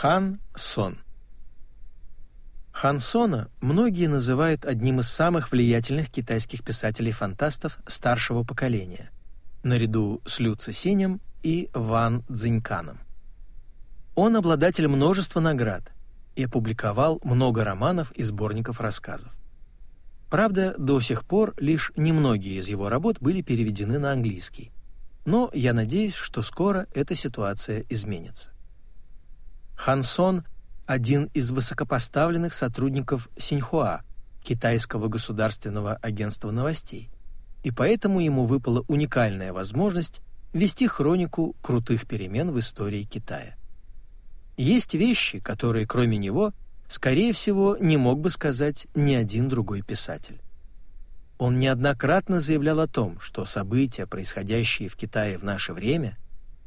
Хан Сон Хан Сона многие называют одним из самых влиятельных китайских писателей-фантастов старшего поколения, наряду с Лю Цисинем и Ван Цзиньканом. Он обладатель множества наград и опубликовал много романов и сборников рассказов. Правда, до сих пор лишь немногие из его работ были переведены на английский, но я надеюсь, что скоро эта ситуация изменится. Хансон – один из высокопоставленных сотрудников Синьхуа, китайского государственного агентства новостей, и поэтому ему выпала уникальная возможность вести хронику крутых перемен в истории Китая. Есть вещи, которые кроме него, скорее всего, не мог бы сказать ни один другой писатель. Он неоднократно заявлял о том, что события, происходящие в Китае в наше время,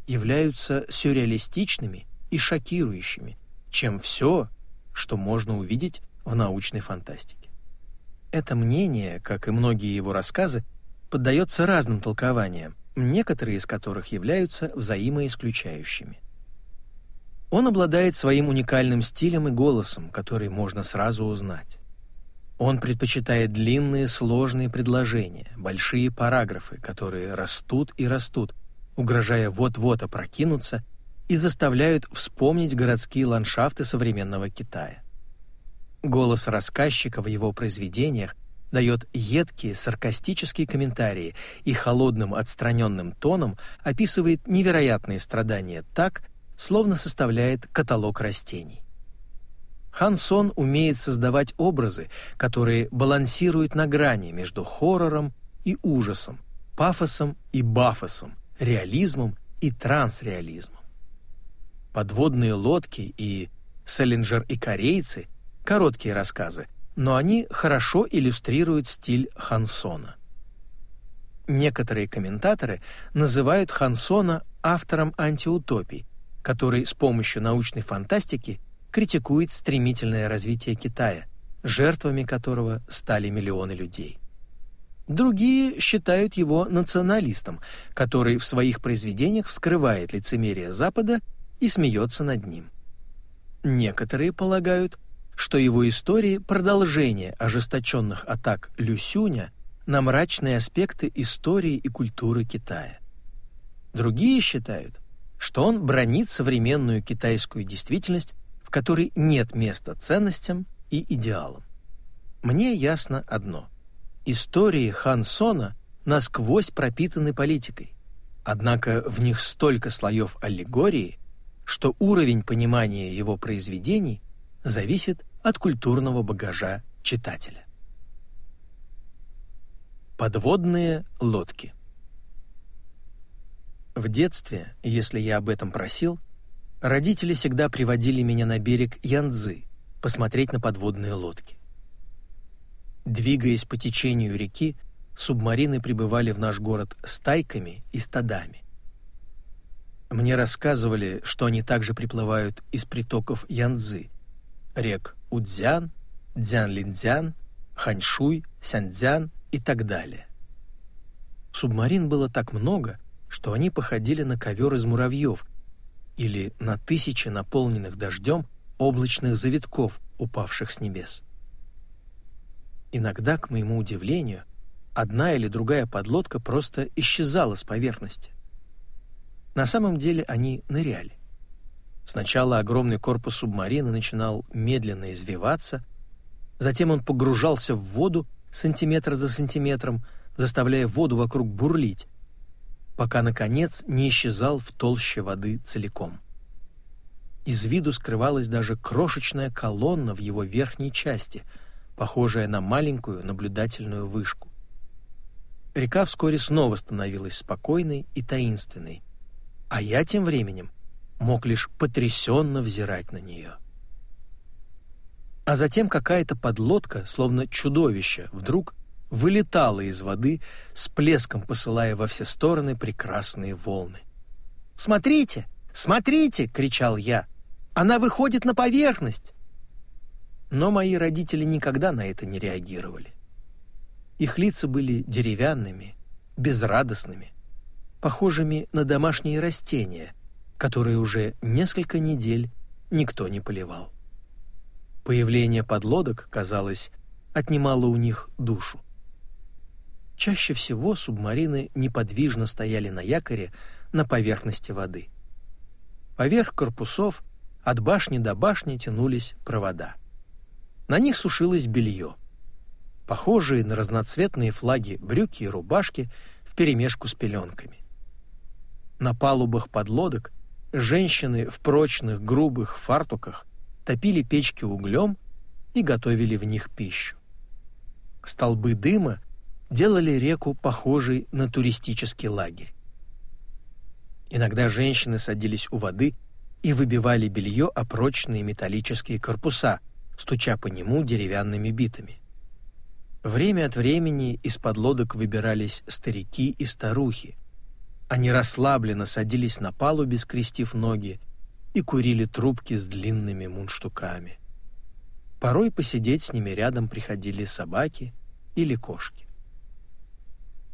являются сюрреалистичными и шокирующими, чем все, что можно увидеть в научной фантастике. Это мнение, как и многие его рассказы, поддается разным толкованиям, некоторые из которых являются взаимоисключающими. Он обладает своим уникальным стилем и голосом, который можно сразу узнать. Он предпочитает длинные сложные предложения, большие параграфы, которые растут и растут, угрожая вот-вот опрокинуться и заставляют вспомнить городские ландшафты современного Китая. Голос рассказчика в его произведениях дает едкие саркастические комментарии и холодным отстраненным тоном описывает невероятные страдания так, словно составляет каталог растений. Хансон умеет создавать образы, которые балансируют на грани между хоррором и ужасом, пафосом и бафосом, реализмом и трансреализмом. Подводные лодки и Селлинджер и корейцы — короткие рассказы, но они хорошо иллюстрируют стиль Хансона. Некоторые комментаторы называют Хансона автором антиутопий, который с помощью научной фантастики — критикует стремительное развитие Китая, жертвами которого стали миллионы людей. Другие считают его националистом, который в своих произведениях вскрывает лицемерие Запада и смеется над ним. Некоторые полагают, что его истории — продолжение ожесточенных атак Люсюня на мрачные аспекты истории и культуры Китая. Другие считают, что он бронит современную китайскую действительность в которой нет места ценностям и идеалам. Мне ясно одно. Истории Хан Сона насквозь пропитаны политикой. Однако в них столько слоев аллегории, что уровень понимания его произведений зависит от культурного багажа читателя. Подводные лодки В детстве, если я об этом просил, Родители всегда приводили меня на берег Янцзы посмотреть на подводные лодки. Двигаясь по течению реки, субмарины прибывали в наш город стайками и стадами. Мне рассказывали, что они также приплывают из притоков Янцзы, рек Удзян, Дзянлинцзян, Ханьшуй, Сянцзян и так далее. Субмарин было так много, что они походили на ковер из муравьев, или на тысячи наполненных дождем облачных завитков, упавших с небес. Иногда, к моему удивлению, одна или другая подлодка просто исчезала с поверхности. На самом деле они ныряли. Сначала огромный корпус субмарины начинал медленно извиваться, затем он погружался в воду сантиметр за сантиметром, заставляя воду вокруг бурлить, пока, наконец, не исчезал в толще воды целиком. Из виду скрывалась даже крошечная колонна в его верхней части, похожая на маленькую наблюдательную вышку. Река вскоре снова становилась спокойной и таинственной, а я тем временем мог лишь потрясенно взирать на нее. А затем какая-то подлодка, словно чудовище, вдруг вылетала из воды, с плеском посылая во все стороны прекрасные волны. «Смотрите! Смотрите!» — кричал я. «Она выходит на поверхность!» Но мои родители никогда на это не реагировали. Их лица были деревянными, безрадостными, похожими на домашние растения, которые уже несколько недель никто не поливал. Появление подлодок, казалось, отнимало у них душу. Чаще всего субмарины неподвижно стояли на якоре на поверхности воды. Поверх корпусов от башни до башни тянулись провода. На них сушилось белье. Похожие на разноцветные флаги брюки и рубашки вперемешку с пеленками. На палубах подлодок женщины в прочных грубых фартуках топили печки углем и готовили в них пищу. Столбы дыма делали реку похожей на туристический лагерь. Иногда женщины садились у воды и выбивали белье о прочные металлические корпуса, стуча по нему деревянными битами. Время от времени из-под лодок выбирались старики и старухи. Они расслабленно садились на палубе, скрестив ноги, и курили трубки с длинными мундштуками. Порой посидеть с ними рядом приходили собаки или кошки.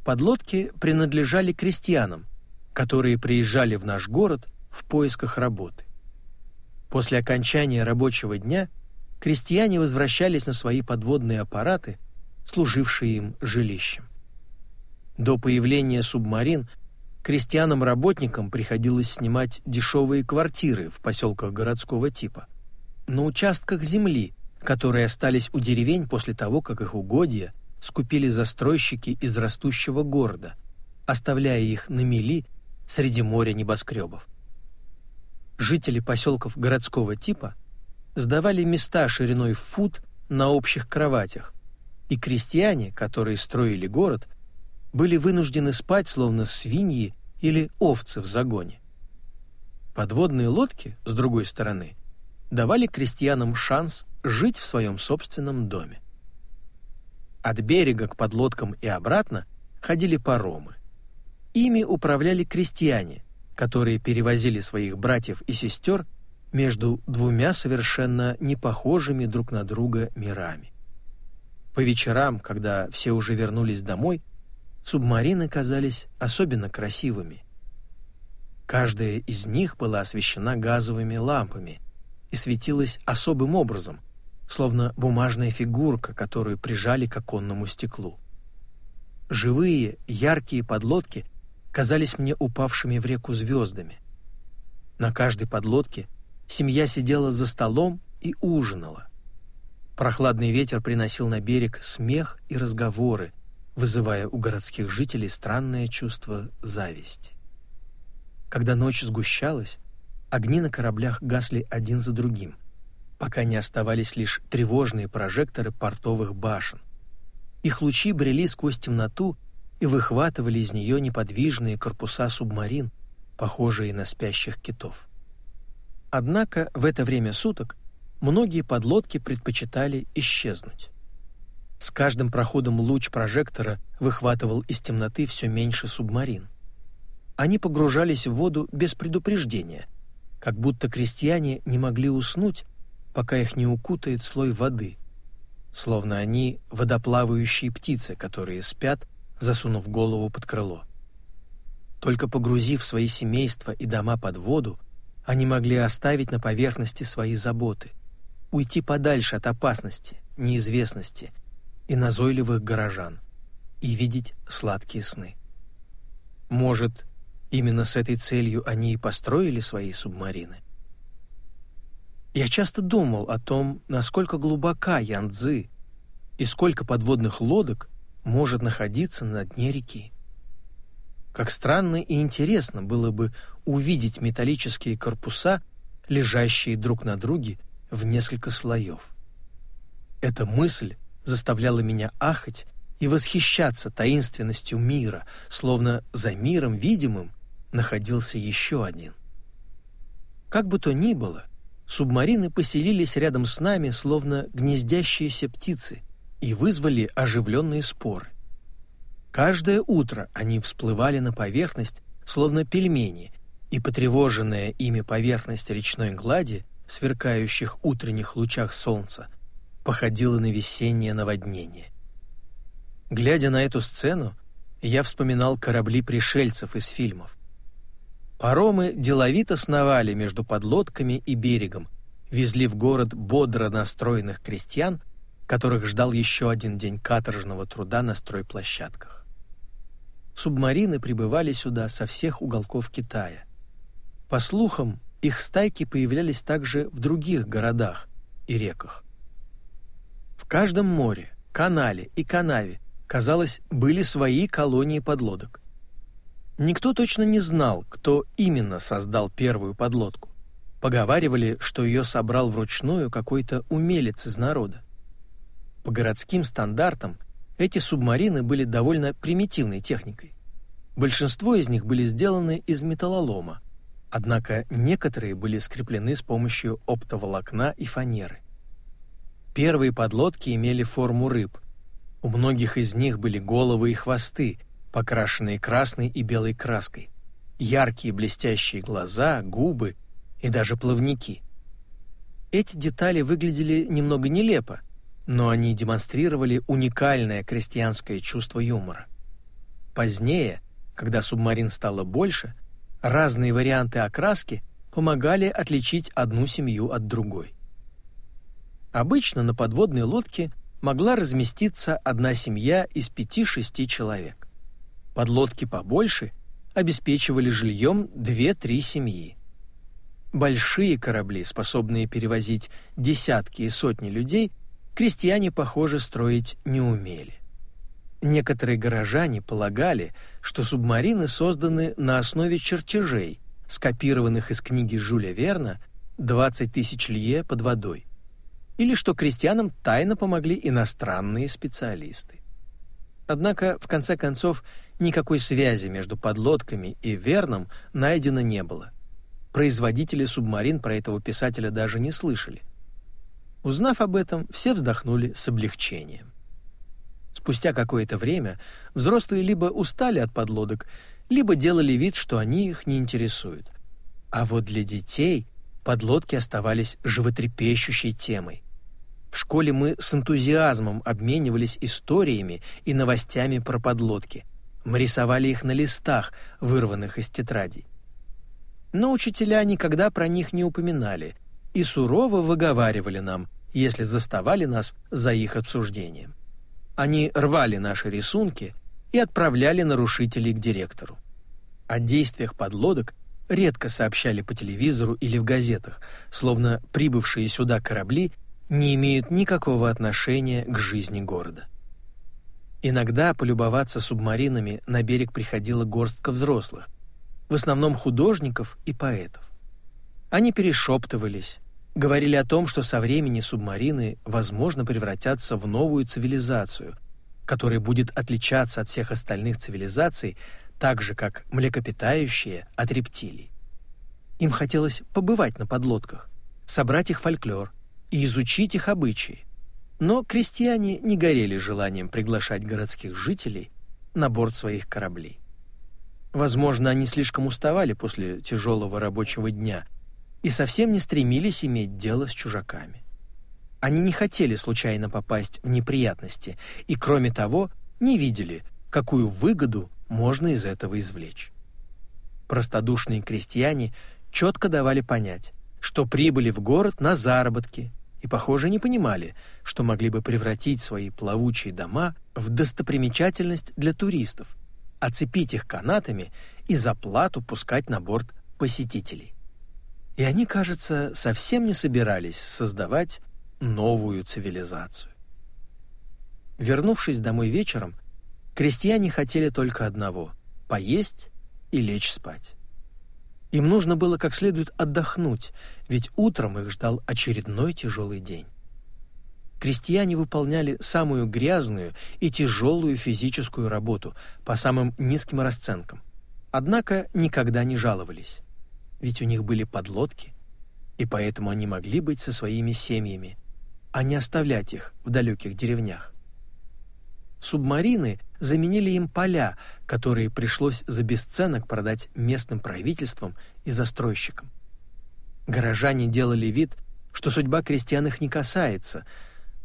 Подлодки принадлежали крестьянам, которые приезжали в наш город в поисках работы. После окончания рабочего дня крестьяне возвращались на свои подводные аппараты, служившие им жилищем. До появления субмарин крестьянам-работникам приходилось снимать дешевые квартиры в поселках городского типа, на участках земли, которые остались у деревень после того, как их угодья скупили застройщики из растущего города, оставляя их на мели среди моря небоскребов. Жители поселков городского типа сдавали места шириной в фут на общих кроватях, и крестьяне, которые строили город, были вынуждены спать словно свиньи или овцы в загоне. Подводные лодки, с другой стороны, давали крестьянам шанс жить в своем собственном доме. От берега к подлодкам и обратно ходили паромы. Ими управляли крестьяне, которые перевозили своих братьев и сестер между двумя совершенно непохожими друг на друга мирами. По вечерам, когда все уже вернулись домой, субмарины казались особенно красивыми. Каждая из них была освещена газовыми лампами и светилась особым образом, словно бумажная фигурка, которую прижали к оконному стеклу. Живые, яркие подлодки казались мне упавшими в реку звездами. На каждой подлодке семья сидела за столом и ужинала. Прохладный ветер приносил на берег смех и разговоры, вызывая у городских жителей странное чувство зависти. Когда ночь сгущалась, огни на кораблях гасли один за другим — пока не оставались лишь тревожные прожекторы портовых башен. Их лучи брели сквозь темноту и выхватывали из нее неподвижные корпуса субмарин, похожие на спящих китов. Однако в это время суток многие подлодки предпочитали исчезнуть. С каждым проходом луч прожектора выхватывал из темноты все меньше субмарин. Они погружались в воду без предупреждения, как будто крестьяне не могли уснуть пока их не укутает слой воды, словно они водоплавающие птицы, которые спят, засунув голову под крыло. Только погрузив свои семейства и дома под воду, они могли оставить на поверхности свои заботы, уйти подальше от опасности, неизвестности и назойливых горожан и видеть сладкие сны. Может, именно с этой целью они и построили свои субмарины? Я часто думал о том, насколько глубока Янцзы и сколько подводных лодок может находиться на дне реки. Как странно и интересно было бы увидеть металлические корпуса, лежащие друг на друге в несколько слоев. Эта мысль заставляла меня ахать и восхищаться таинственностью мира, словно за миром видимым находился еще один. Как бы то ни было, субмарины поселились рядом с нами, словно гнездящиеся птицы, и вызвали оживленные споры. Каждое утро они всплывали на поверхность, словно пельмени, и потревоженная ими поверхность речной глади в сверкающих утренних лучах солнца походила на весеннее наводнение. Глядя на эту сцену, я вспоминал корабли пришельцев из фильмов. Паромы деловито сновали между подлодками и берегом, везли в город бодро настроенных крестьян, которых ждал еще один день каторжного труда на стройплощадках. Субмарины прибывали сюда со всех уголков Китая. По слухам, их стайки появлялись также в других городах и реках. В каждом море, канале и канаве, казалось, были свои колонии подлодок. Никто точно не знал, кто именно создал первую подлодку. Поговаривали, что ее собрал вручную какой-то умелец из народа. По городским стандартам эти субмарины были довольно примитивной техникой. Большинство из них были сделаны из металлолома, однако некоторые были скреплены с помощью оптоволокна и фанеры. Первые подлодки имели форму рыб. У многих из них были головы и хвосты, покрашенные красной и белой краской, яркие блестящие глаза, губы и даже плавники. Эти детали выглядели немного нелепо, но они демонстрировали уникальное крестьянское чувство юмора. Позднее, когда субмарин стало больше, разные варианты окраски помогали отличить одну семью от другой. Обычно на подводной лодке могла разместиться одна семья из пяти-шести человек. Подлодки побольше обеспечивали жильем две-три семьи. Большие корабли, способные перевозить десятки и сотни людей, крестьяне, похоже, строить не умели. Некоторые горожане полагали, что субмарины созданы на основе чертежей, скопированных из книги Жюля Верна «20 тысяч лье под водой», или что крестьянам тайно помогли иностранные специалисты. Однако, в конце концов, никакой связи между подлодками и Верном найдено не было. Производители субмарин про этого писателя даже не слышали. Узнав об этом, все вздохнули с облегчением. Спустя какое-то время взрослые либо устали от подлодок, либо делали вид, что они их не интересуют. А вот для детей подлодки оставались животрепещущей темой. В школе мы с энтузиазмом обменивались историями и новостями про подлодки. Мы рисовали их на листах, вырванных из тетрадей но учителя никогда про них не упоминали и сурово выговаривали нам, если заставали нас за их обсуждением. Они рвали наши рисунки и отправляли нарушителей к директору. О действиях подлодок редко сообщали по телевизору или в газетах, словно прибывшие сюда корабли не имеют никакого отношения к жизни города. Иногда полюбоваться субмаринами на берег приходила горстка взрослых, в основном художников и поэтов. Они перешептывались, говорили о том, что со времени субмарины, возможно, превратятся в новую цивилизацию, которая будет отличаться от всех остальных цивилизаций, так же, как млекопитающие от рептилий. Им хотелось побывать на подлодках, собрать их фольклор и изучить их обычаи. Но крестьяне не горели желанием приглашать городских жителей на борт своих кораблей. Возможно, они слишком уставали после тяжелого рабочего дня и совсем не стремились иметь дело с чужаками. Они не хотели случайно попасть в неприятности и, кроме того, не видели, какую выгоду можно из этого извлечь. Простодушные крестьяне четко давали понять, что прибыли в город на заработки и, похоже, не понимали, что могли бы превратить свои плавучие дома в достопримечательность для туристов, оцепить их канатами и за плату пускать на борт посетителей. И они, кажется, совсем не собирались создавать новую цивилизацию. Вернувшись домой вечером, крестьяне хотели только одного — поесть и лечь спать. Им нужно было как следует отдохнуть, ведь утром их ждал очередной тяжелый день крестьяне выполняли самую грязную и тяжелую физическую работу по самым низким расценкам. Однако никогда не жаловались, ведь у них были подлодки, и поэтому они могли быть со своими семьями, а не оставлять их в далеких деревнях. Субмарины заменили им поля, которые пришлось за бесценок продать местным правительствам и застройщикам. Горожане делали вид, что судьба крестьян их не касается –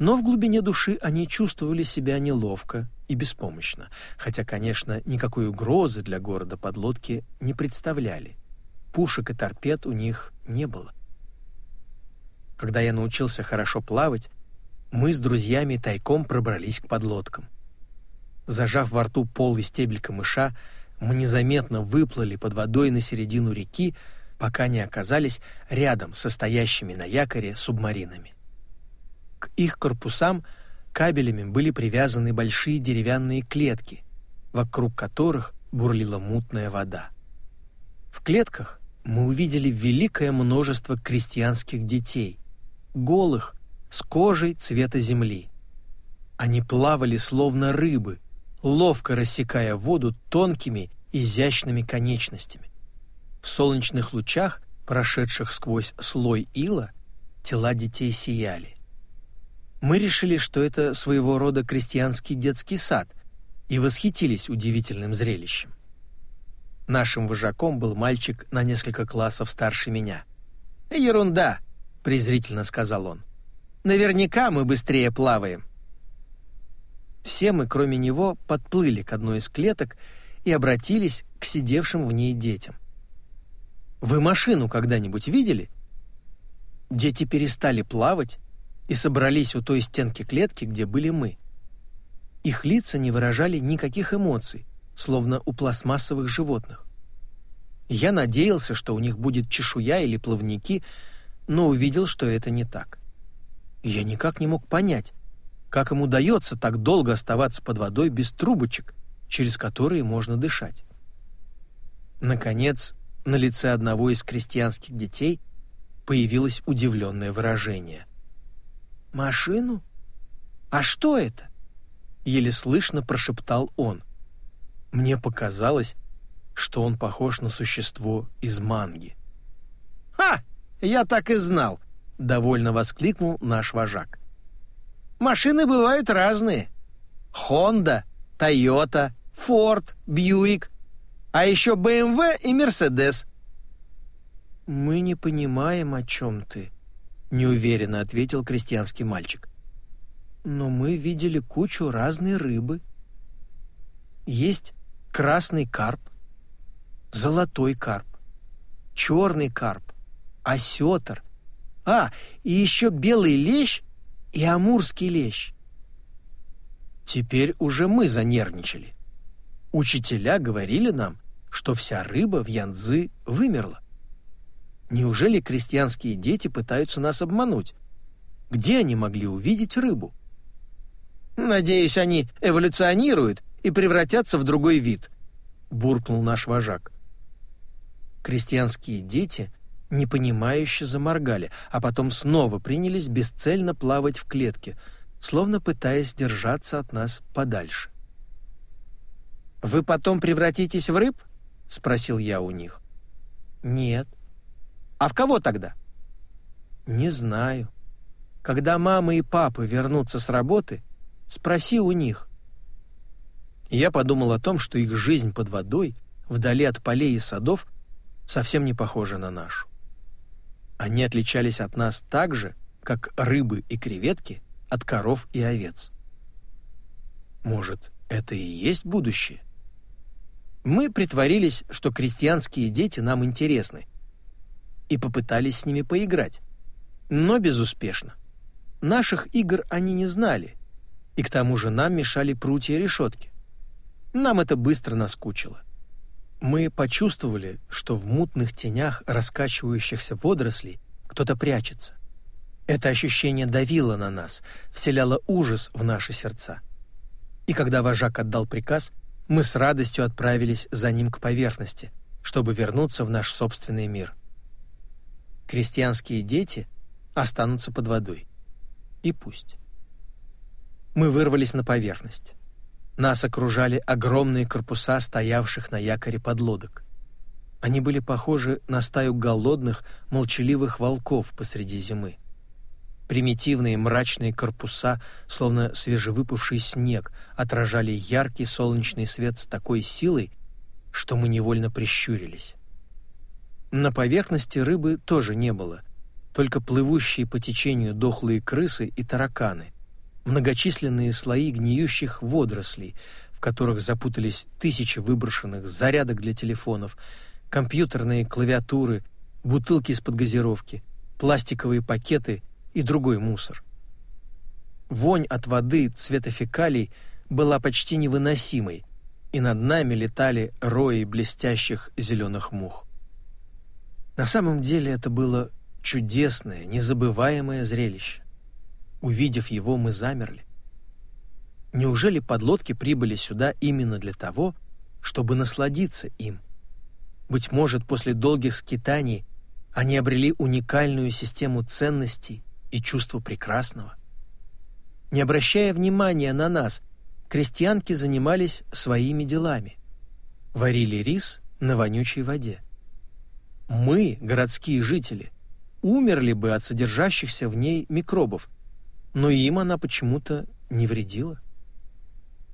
но в глубине души они чувствовали себя неловко и беспомощно, хотя, конечно, никакой угрозы для города подлодки не представляли. Пушек и торпед у них не было. Когда я научился хорошо плавать, мы с друзьями тайком пробрались к подлодкам. Зажав во рту полый стебель камыша, мы незаметно выплыли под водой на середину реки, пока не оказались рядом со стоящими на якоре субмаринами. К их корпусам кабелями были привязаны большие деревянные клетки, вокруг которых бурлила мутная вода. В клетках мы увидели великое множество крестьянских детей, голых, с кожей цвета земли. Они плавали словно рыбы, ловко рассекая воду тонкими, изящными конечностями. В солнечных лучах, прошедших сквозь слой ила, тела детей сияли. Мы решили, что это своего рода крестьянский детский сад, и восхитились удивительным зрелищем. Нашим вожаком был мальчик на несколько классов старше меня. «Ерунда!» — презрительно сказал он. «Наверняка мы быстрее плаваем». Все мы, кроме него, подплыли к одной из клеток и обратились к сидевшим в ней детям. «Вы машину когда-нибудь видели?» Дети перестали плавать и собрались у той стенки клетки, где были мы. Их лица не выражали никаких эмоций, словно у пластмассовых животных. Я надеялся, что у них будет чешуя или плавники, но увидел, что это не так. Я никак не мог понять, как им удается так долго оставаться под водой без трубочек, через которые можно дышать. Наконец, на лице одного из крестьянских детей появилось удивленное выражение. «Машину? А что это?» Еле слышно прошептал он. Мне показалось, что он похож на существо из манги. «Ха! Я так и знал!» — довольно воскликнул наш вожак. Машины бывают разные. Honda, Toyota, Ford, Buick, а еще BMW и Mercedes. Мы не понимаем, о чем ты, неуверенно ответил крестьянский мальчик. Но мы видели кучу разной рыбы. Есть красный карп, золотой карп, черный карп, осетр. А, и еще белый лещ и амурский лещ. Теперь уже мы занервничали. Учителя говорили нам, что вся рыба в Янцзы вымерла. Неужели крестьянские дети пытаются нас обмануть? Где они могли увидеть рыбу? Надеюсь, они эволюционируют и превратятся в другой вид, буркнул наш вожак. Крестьянские дети непонимающе заморгали, а потом снова принялись бесцельно плавать в клетке, словно пытаясь держаться от нас подальше. «Вы потом превратитесь в рыб?» — спросил я у них. «Нет». «А в кого тогда?» «Не знаю. Когда мама и папа вернутся с работы, спроси у них». Я подумал о том, что их жизнь под водой, вдали от полей и садов, совсем не похожа на нашу. Они отличались от нас так же, как рыбы и креветки от коров и овец. Может, это и есть будущее? Мы притворились, что крестьянские дети нам интересны, и попытались с ними поиграть, но безуспешно. Наших игр они не знали, и к тому же нам мешали прутья решетки. Нам это быстро наскучило. Мы почувствовали, что в мутных тенях раскачивающихся водорослей кто-то прячется. Это ощущение давило на нас, вселяло ужас в наши сердца. И когда вожак отдал приказ, мы с радостью отправились за ним к поверхности, чтобы вернуться в наш собственный мир. Крестьянские дети останутся под водой. И пусть. Мы вырвались на поверхность. Нас окружали огромные корпуса стоявших на якоре подлодок. Они были похожи на стаю голодных, молчаливых волков посреди зимы. Примитивные мрачные корпуса, словно свежевыпавший снег, отражали яркий солнечный свет с такой силой, что мы невольно прищурились. На поверхности рыбы тоже не было, только плывущие по течению дохлые крысы и тараканы, многочисленные слои гниющих водорослей, в которых запутались тысячи выброшенных зарядок для телефонов, компьютерные клавиатуры, бутылки из-под газировки, пластиковые пакеты и другой мусор. Вонь от воды цвета фекалий была почти невыносимой, и над нами летали рои блестящих зеленых мух. На самом деле это было чудесное, незабываемое зрелище. Увидев его, мы замерли. Неужели подлодки прибыли сюда именно для того, чтобы насладиться им? Быть может, после долгих скитаний они обрели уникальную систему ценностей и чувство прекрасного? Не обращая внимания на нас, крестьянки занимались своими делами. Варили рис на вонючей воде. Мы, городские жители, умерли бы от содержащихся в ней микробов, но им она почему-то не вредила.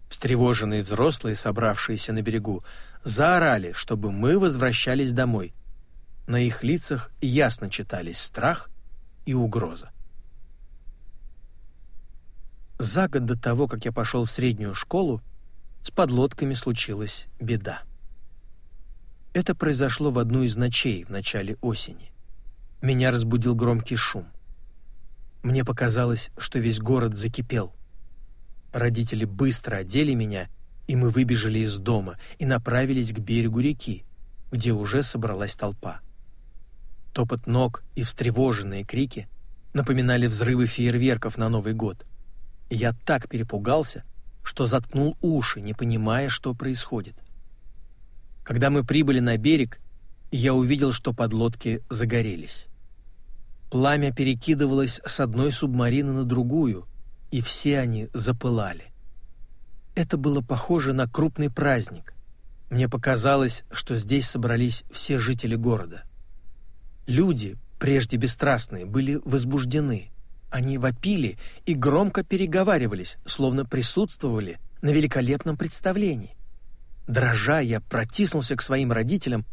Встревоженные взрослые, собравшиеся на берегу, заорали, чтобы мы возвращались домой. На их лицах ясно читались страх и угроза. За год до того, как я пошел в среднюю школу, с подлодками случилась беда. Это произошло в одну из ночей в начале осени. Меня разбудил громкий шум. Мне показалось, что весь город закипел. Родители быстро одели меня, и мы выбежали из дома и направились к берегу реки, где уже собралась толпа. Топот ног и встревоженные крики напоминали взрывы фейерверков на Новый год. Я так перепугался, что заткнул уши, не понимая, что происходит. Когда мы прибыли на берег, я увидел, что подлодки загорелись. Пламя перекидывалось с одной субмарины на другую, и все они запылали. Это было похоже на крупный праздник. Мне показалось, что здесь собрались все жители города. Люди, прежде бесстрастные, были возбуждены. Они вопили и громко переговаривались, словно присутствовали на великолепном представлении. Дрожа, я протиснулся к своим родителям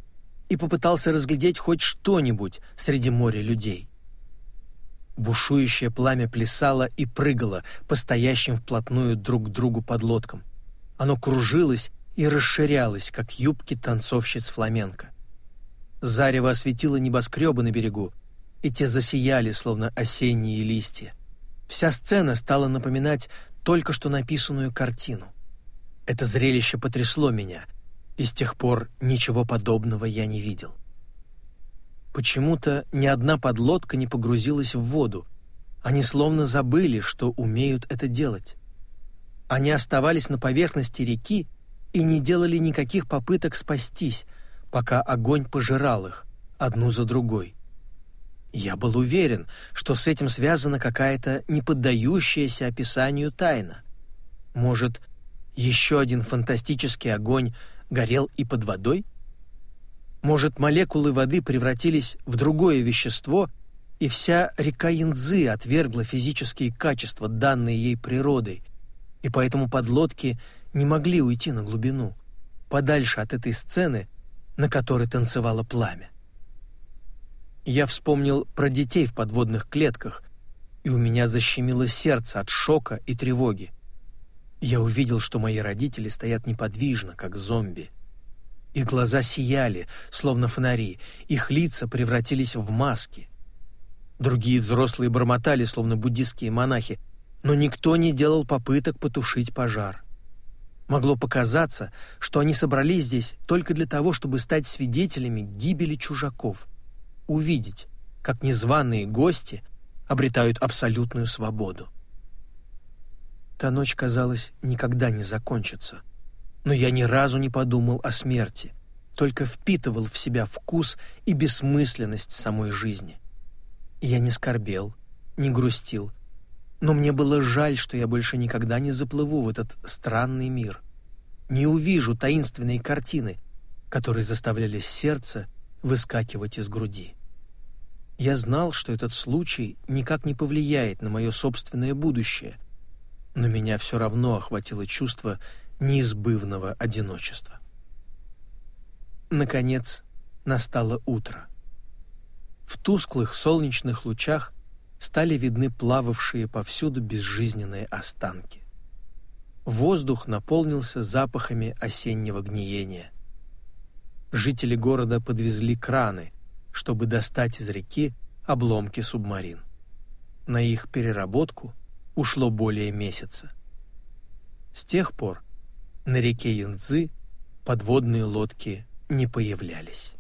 и попытался разглядеть хоть что-нибудь среди моря людей. Бушующее пламя плясало и прыгало по стоящим вплотную друг к другу подлодкам. Оно кружилось и расширялось, как юбки танцовщиц фламенко. Зарево осветило небоскребы на берегу, и те засияли, словно осенние листья. Вся сцена стала напоминать только что написанную картину. Это зрелище потрясло меня, и с тех пор ничего подобного я не видел. Почему-то ни одна подлодка не погрузилась в воду. Они словно забыли, что умеют это делать. Они оставались на поверхности реки и не делали никаких попыток спастись, пока огонь пожирал их, одну за другой. Я был уверен, что с этим связана какая-то неподдающаяся описанию тайна. Может, еще один фантастический огонь горел и под водой? Может, молекулы воды превратились в другое вещество, и вся река Янцзы отвергла физические качества, данные ей природой, и поэтому подлодки не могли уйти на глубину, подальше от этой сцены, на которой танцевало пламя. Я вспомнил про детей в подводных клетках, и у меня защемило сердце от шока и тревоги. Я увидел, что мои родители стоят неподвижно, как зомби. Их глаза сияли, словно фонари, их лица превратились в маски. Другие взрослые бормотали, словно буддистские монахи, но никто не делал попыток потушить пожар. Могло показаться, что они собрались здесь только для того, чтобы стать свидетелями гибели чужаков, увидеть, как незваные гости обретают абсолютную свободу. Та ночь, казалось, никогда не закончится. Но я ни разу не подумал о смерти, только впитывал в себя вкус и бессмысленность самой жизни. я не скорбел, не грустил, но мне было жаль, что я больше никогда не заплыву в этот странный мир, не увижу таинственные картины, которые заставляли сердце выскакивать из груди. Я знал, что этот случай никак не повлияет на мое собственное будущее, но меня все равно охватило чувство неизбывного одиночества. Наконец, настало утро. В тусклых солнечных лучах стали видны плававшие повсюду безжизненные останки. Воздух наполнился запахами осеннего гниения. Жители города подвезли краны, чтобы достать из реки обломки субмарин. на их переработку ушло более месяца. С тех пор на реке Янцзы подводные лодки не появлялись.